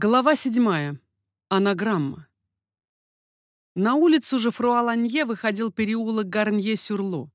Глава седьмая. Анаграмма. На улицу же Фруаланье выходил переулок Гарнье-Сюрло,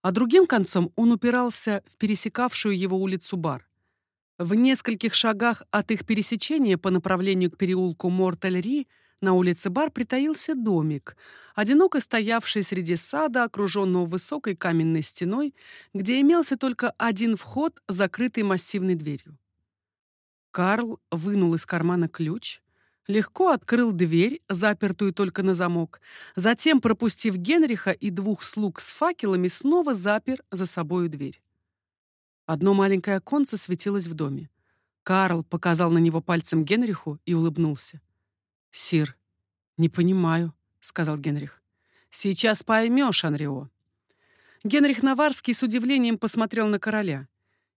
а другим концом он упирался в пересекавшую его улицу Бар. В нескольких шагах от их пересечения по направлению к переулку Мортельри на улице Бар притаился домик, одиноко стоявший среди сада, окруженного высокой каменной стеной, где имелся только один вход, закрытый массивной дверью. Карл вынул из кармана ключ, легко открыл дверь, запертую только на замок, затем, пропустив Генриха и двух слуг с факелами, снова запер за собою дверь. Одно маленькое оконце светилось в доме. Карл показал на него пальцем Генриху и улыбнулся. «Сир, не понимаю», — сказал Генрих. «Сейчас поймешь, Анрио». Генрих Наварский с удивлением посмотрел на короля.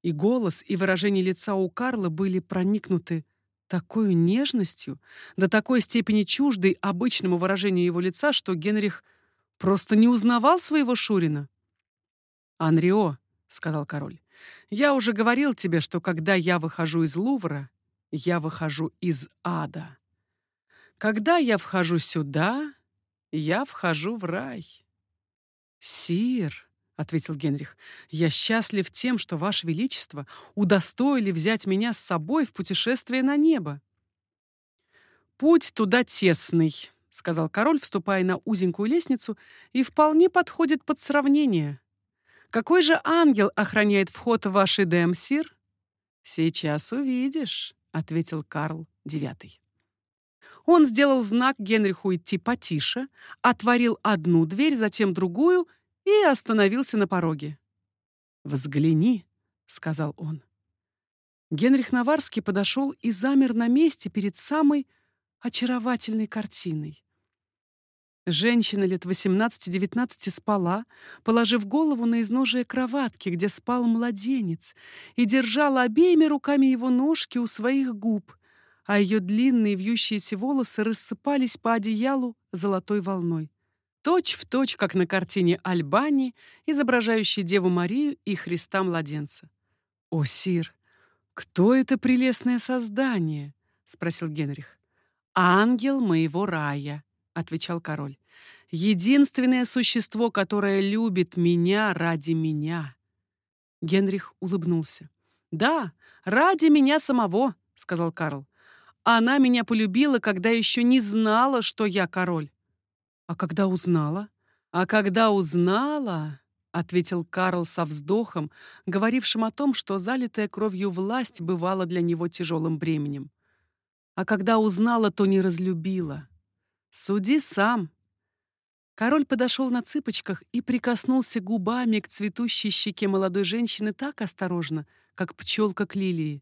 И голос, и выражение лица у Карла были проникнуты такой нежностью, до такой степени чуждой обычному выражению его лица, что Генрих просто не узнавал своего Шурина. «Анрио», — сказал король, — «я уже говорил тебе, что когда я выхожу из Лувра, я выхожу из ада. Когда я вхожу сюда, я вхожу в рай». «Сир», — ответил Генрих. «Я счастлив тем, что Ваше Величество удостоили взять меня с собой в путешествие на небо». «Путь туда тесный», — сказал король, вступая на узенькую лестницу, «и вполне подходит под сравнение. Какой же ангел охраняет вход в ваш Эдем, сир?» «Сейчас увидишь», — ответил Карл IX. Он сделал знак Генриху идти потише, отворил одну дверь, затем другую — и остановился на пороге. «Взгляни», — сказал он. Генрих Наварский подошел и замер на месте перед самой очаровательной картиной. Женщина лет 18-19 спала, положив голову на изножие кроватки, где спал младенец, и держала обеими руками его ножки у своих губ, а ее длинные вьющиеся волосы рассыпались по одеялу золотой волной точь в точь, как на картине Альбани, изображающей Деву Марию и Христа-младенца. «О, сир, кто это прелестное создание?» — спросил Генрих. «Ангел моего рая», — отвечал король. «Единственное существо, которое любит меня ради меня». Генрих улыбнулся. «Да, ради меня самого», — сказал Карл. «Она меня полюбила, когда еще не знала, что я король. А когда узнала? А когда узнала, ответил Карл со вздохом, говорившим о том, что залитая кровью власть бывала для него тяжелым бременем. А когда узнала, то не разлюбила. Суди сам. Король подошел на цыпочках и прикоснулся губами к цветущей щеке молодой женщины так осторожно, как пчелка к лилии.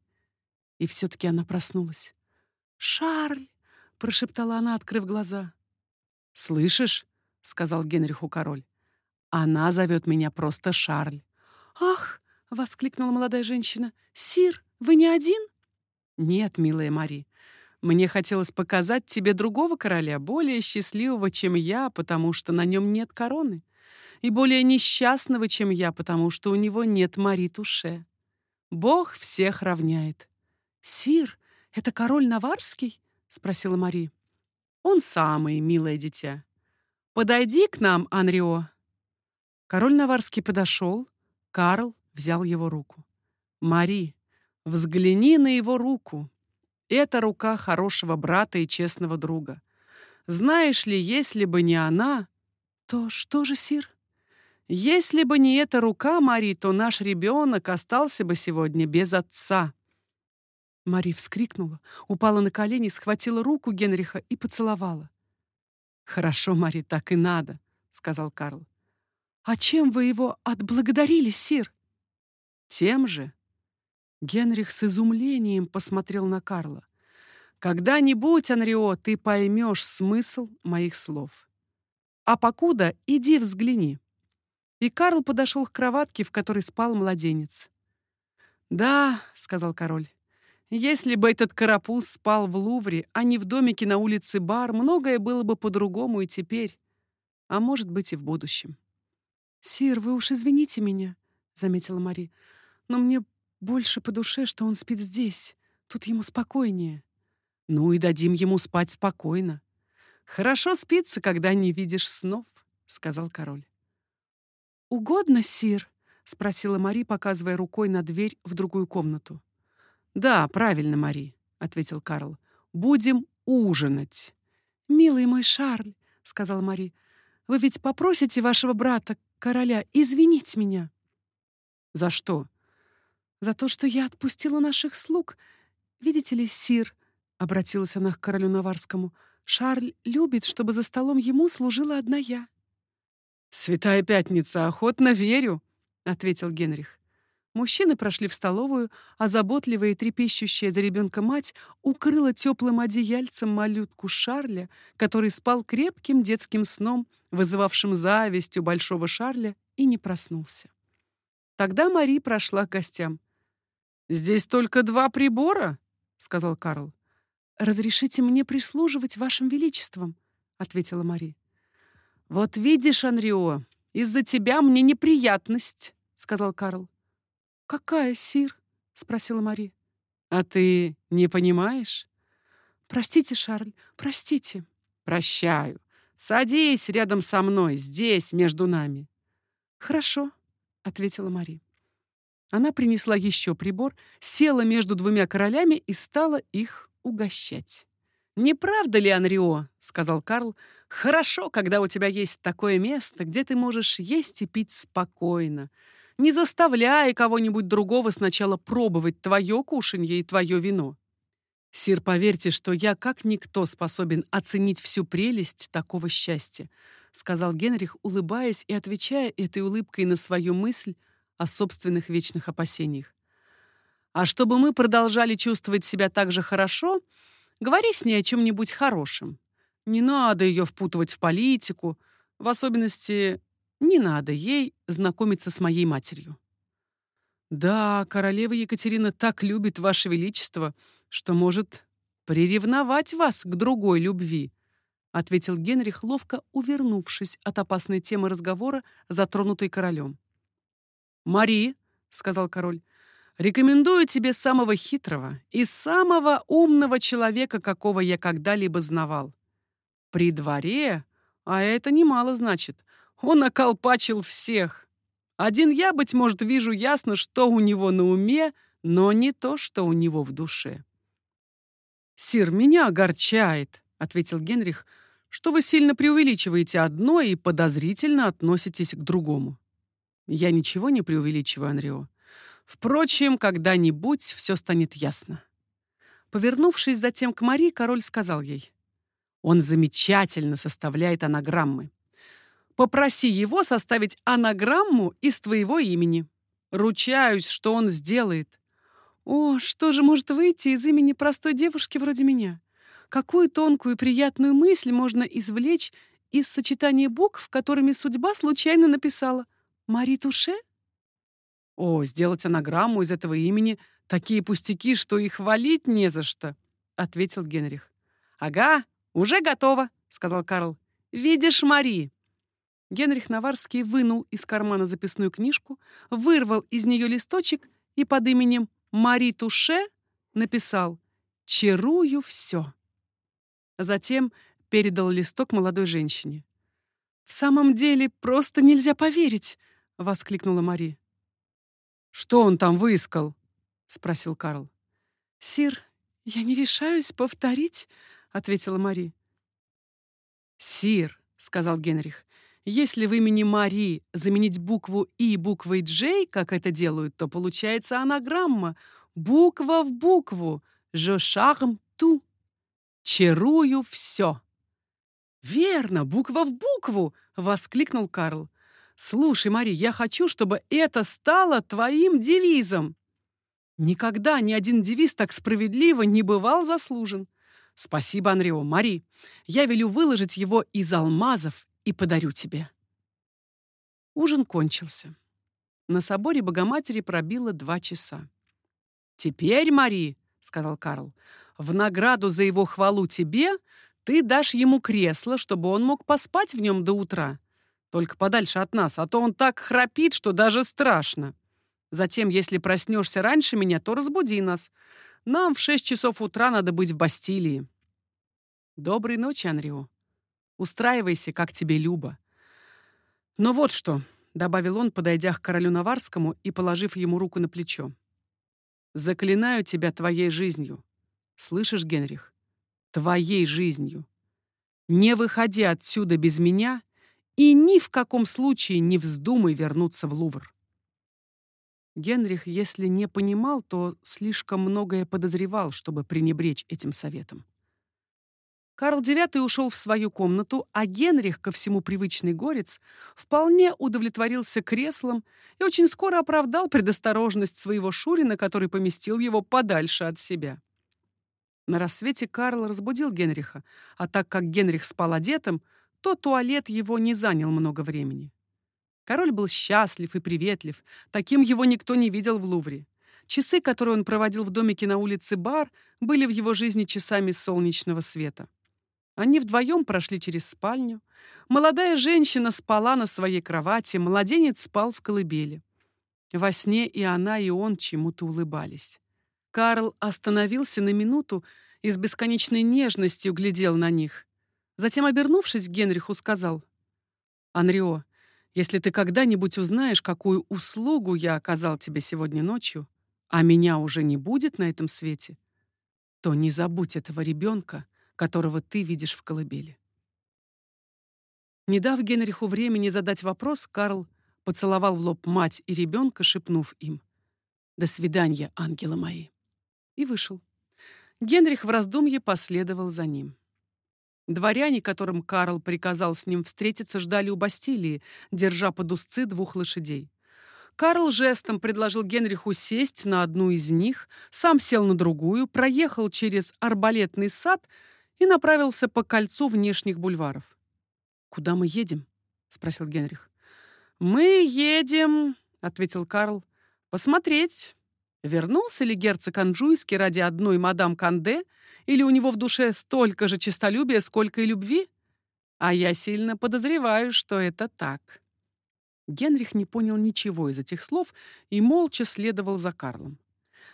И все-таки она проснулась. «Шарль!» — прошептала она, открыв глаза. «Слышишь?» — сказал Генриху король. «Она зовет меня просто Шарль». «Ах!» — воскликнула молодая женщина. «Сир, вы не один?» «Нет, милая Мари. Мне хотелось показать тебе другого короля, более счастливого, чем я, потому что на нем нет короны, и более несчастного, чем я, потому что у него нет Мари Туше. Бог всех равняет». «Сир, это король Наварский?» — спросила Мари. Он самый, милое дитя. Подойди к нам, Анрио. Король Наварский подошел. Карл взял его руку. Мари, взгляни на его руку. Это рука хорошего брата и честного друга. Знаешь ли, если бы не она, то что же, сир? Если бы не эта рука, Мари, то наш ребенок остался бы сегодня без отца. Мари вскрикнула, упала на колени, схватила руку Генриха и поцеловала. «Хорошо, Мари, так и надо», — сказал Карл. «А чем вы его отблагодарили, сир?» «Тем же». Генрих с изумлением посмотрел на Карла. «Когда-нибудь, Анрио, ты поймешь смысл моих слов. А покуда иди взгляни». И Карл подошел к кроватке, в которой спал младенец. «Да», — сказал король, если бы этот карапуз спал в Лувре, а не в домике на улице Бар, многое было бы по-другому и теперь, а может быть и в будущем. «Сир, вы уж извините меня», — заметила Мари, «но мне больше по душе, что он спит здесь. Тут ему спокойнее». Ну и дадим ему спать спокойно. Хорошо спится, когда не видишь снов, сказал король. Угодно, сир? спросила Мари, показывая рукой на дверь в другую комнату. Да, правильно, Мари, ответил Карл. Будем ужинать. Милый мой Шарль, сказала Мари, вы ведь попросите вашего брата, короля, извинить меня. За что? За то, что я отпустила наших слуг. Видите ли, сир, обратилась она к королю Наварскому, Шарль любит, чтобы за столом ему служила одна я. Святая пятница, охотно верю, ответил Генрих. Мужчины прошли в столовую, а заботливая и трепещущая за ребенка мать укрыла теплым одеяльцем малютку Шарля, который спал крепким детским сном, вызывавшим зависть у большого Шарля, и не проснулся. Тогда Мари прошла к гостям. «Здесь только два прибора», — сказал Карл. «Разрешите мне прислуживать вашим величеством», — ответила Мари. «Вот видишь, Анрио, из-за тебя мне неприятность», — сказал Карл. «Какая, сир?» — спросила Мари. «А ты не понимаешь?» «Простите, Шарль, простите». «Прощаю. Садись рядом со мной, здесь, между нами». «Хорошо», — ответила Мари. Она принесла еще прибор, села между двумя королями и стала их угощать. «Не правда ли, Анрио?» — сказал Карл. «Хорошо, когда у тебя есть такое место, где ты можешь есть и пить спокойно, не заставляя кого-нибудь другого сначала пробовать твое кушанье и твое вино. Сир, поверьте, что я как никто способен оценить всю прелесть такого счастья», — сказал Генрих, улыбаясь и отвечая этой улыбкой на свою мысль о собственных вечных опасениях. «А чтобы мы продолжали чувствовать себя так же хорошо, говори с ней о чем-нибудь хорошем. Не надо ее впутывать в политику, в особенности не надо ей знакомиться с моей матерью. Да, королева Екатерина так любит ваше величество, что может приревновать вас к другой любви, ответил Генрих, ловко увернувшись от опасной темы разговора, затронутой королем. Мари, сказал король, рекомендую тебе самого хитрого и самого умного человека, какого я когда-либо знавал. При дворе, а это немало значит, он околпачил всех. Один я, быть может, вижу ясно, что у него на уме, но не то, что у него в душе. «Сир, меня огорчает», — ответил Генрих, «что вы сильно преувеличиваете одно и подозрительно относитесь к другому». «Я ничего не преувеличиваю, Анрио. Впрочем, когда-нибудь все станет ясно». Повернувшись затем к Мари, король сказал ей, «Он замечательно составляет анаграммы. Попроси его составить анаграмму из твоего имени. Ручаюсь, что он сделает. О, что же может выйти из имени простой девушки вроде меня? Какую тонкую и приятную мысль можно извлечь из сочетания букв, которыми судьба случайно написала? Мари Туше? О, сделать анаграмму из этого имени — такие пустяки, что и хвалить не за что, — ответил Генрих. Ага, уже готово, — сказал Карл. Видишь, Мари, Генрих Наварский вынул из кармана записную книжку, вырвал из нее листочек и под именем Мари Туше написал «Чарую все». Затем передал листок молодой женщине. «В самом деле просто нельзя поверить!» — воскликнула Мари. «Что он там выискал?» — спросил Карл. «Сир, я не решаюсь повторить», — ответила Мари. «Сир», — сказал Генрих, если в имени Мари заменить букву «и» буквой «J», как это делают, то получается анаграмма. Буква в букву. «Je charme tout». «Чарую все». «Верно, буква в букву!» — воскликнул Карл. «Слушай, Мари, я хочу, чтобы это стало твоим девизом». Никогда ни один девиз так справедливо не бывал заслужен. Спасибо, Анрио. Мари, я велю выложить его из алмазов и подарю тебе». Ужин кончился. На соборе Богоматери пробило два часа. «Теперь, Мари, — сказал Карл, — в награду за его хвалу тебе ты дашь ему кресло, чтобы он мог поспать в нем до утра. Только подальше от нас, а то он так храпит, что даже страшно. Затем, если проснешься раньше меня, то разбуди нас. Нам в шесть часов утра надо быть в Бастилии. Доброй ночи, Анрио. Устраивайся, как тебе любо. Но вот что, — добавил он, подойдя к королю Наварскому и положив ему руку на плечо. «Заклинаю тебя твоей жизнью. Слышишь, Генрих? Твоей жизнью. Не выходи отсюда без меня и ни в каком случае не вздумай вернуться в Лувр». Генрих, если не понимал, то слишком многое подозревал, чтобы пренебречь этим советом. Карл IX ушел в свою комнату, а Генрих, ко всему привычный горец, вполне удовлетворился креслом и очень скоро оправдал предосторожность своего Шурина, который поместил его подальше от себя. На рассвете Карл разбудил Генриха, а так как Генрих спал одетым, то туалет его не занял много времени. Король был счастлив и приветлив, таким его никто не видел в Лувре. Часы, которые он проводил в домике на улице Бар, были в его жизни часами солнечного света. Они вдвоем прошли через спальню. Молодая женщина спала на своей кровати, младенец спал в колыбели. Во сне и она, и он чему-то улыбались. Карл остановился на минуту и с бесконечной нежностью глядел на них. Затем, обернувшись Генриху, сказал, «Анрио, если ты когда-нибудь узнаешь, какую услугу я оказал тебе сегодня ночью, а меня уже не будет на этом свете, то не забудь этого ребенка которого ты видишь в колыбели. Не дав Генриху времени задать вопрос, Карл поцеловал в лоб мать и ребенка, шепнув им «До свидания, ангелы мои!» и вышел. Генрих в раздумье последовал за ним. Дворяне, которым Карл приказал с ним встретиться, ждали у Бастилии, держа под узцы двух лошадей. Карл жестом предложил Генриху сесть на одну из них, сам сел на другую, проехал через арбалетный сад — и направился по кольцу внешних бульваров. «Куда мы едем?» — спросил Генрих. «Мы едем», — ответил Карл, — «посмотреть, вернулся ли герцог Анжуйский ради одной мадам Канде, или у него в душе столько же честолюбия, сколько и любви? А я сильно подозреваю, что это так». Генрих не понял ничего из этих слов и молча следовал за Карлом.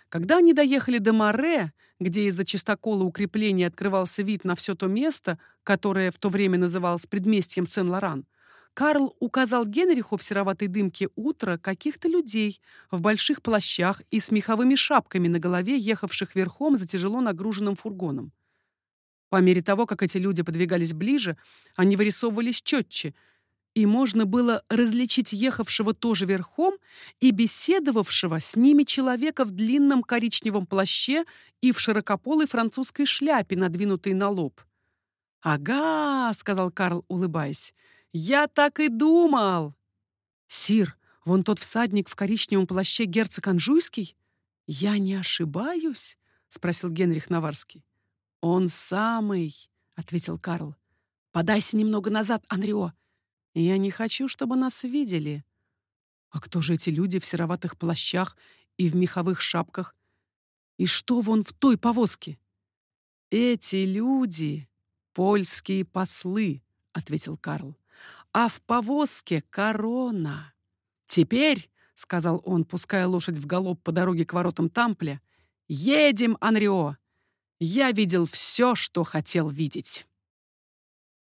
Когда они доехали до Море, где из-за чистокола укрепления открывался вид на все то место, которое в то время называлось предместьем Сен-Лоран, Карл указал Генриху в сероватой дымке утра каких-то людей в больших плащах и с меховыми шапками на голове, ехавших верхом за тяжело нагруженным фургоном. По мере того, как эти люди подвигались ближе, они вырисовывались четче — и можно было различить ехавшего тоже верхом и беседовавшего с ними человека в длинном коричневом плаще и в широкополой французской шляпе, надвинутой на лоб. «Ага», — сказал Карл, улыбаясь, — «я так и думал». «Сир, вон тот всадник в коричневом плаще герцог Анжуйский?» «Я не ошибаюсь?» — спросил Генрих Наварский. «Он самый», — ответил Карл. «Подайся немного назад, Анрио. Я не хочу, чтобы нас видели. А кто же эти люди в сероватых плащах и в меховых шапках? И что вон в той повозке? Эти люди — польские послы, — ответил Карл. А в повозке корона. Теперь, — сказал он, пуская лошадь в галоп по дороге к воротам Тампля, — едем, Анрио. Я видел все, что хотел видеть.